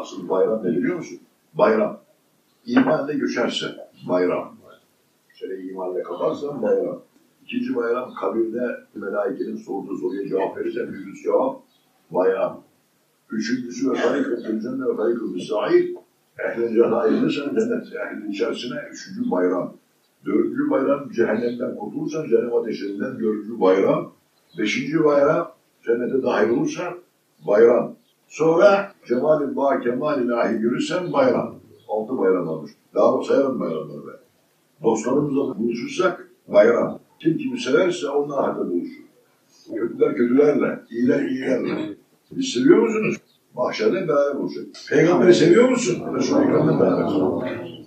Asıl bayram ne biliyor musun? Bayram. İmanla göçerse bayram. Seni imanla kaparsan bayram. İkinci bayram kabirde melaikenin sorduğu soruya cevap verirsen büyük cevap bayram. Üçüncüsü ve harikatül cennet ve harikatül sahil. Ehl-i cennete ayrılırsan cennet ehlinin içerisine üçüncü bayram. Dördüncü bayram cehennemden kurtulursan cennet ateşinden dördüncü bayram. Beşinci bayram cennete dahil olursan bayram. Sonra cemal-i bağ kemal ilahi görürsen bayram. Altı bayram olmuş. Daha sayalım bayramları be. Dostlarımızla buluşursak bayram. Kim kimi severse onunla hatta buluşur. Kötüler kötülerle, iyiler iyilerle. Biz seviyor musunuz? Mahşerde beraber buluşacak. Peygamberi seviyor musun? Resul-i Ekrem'le beraber.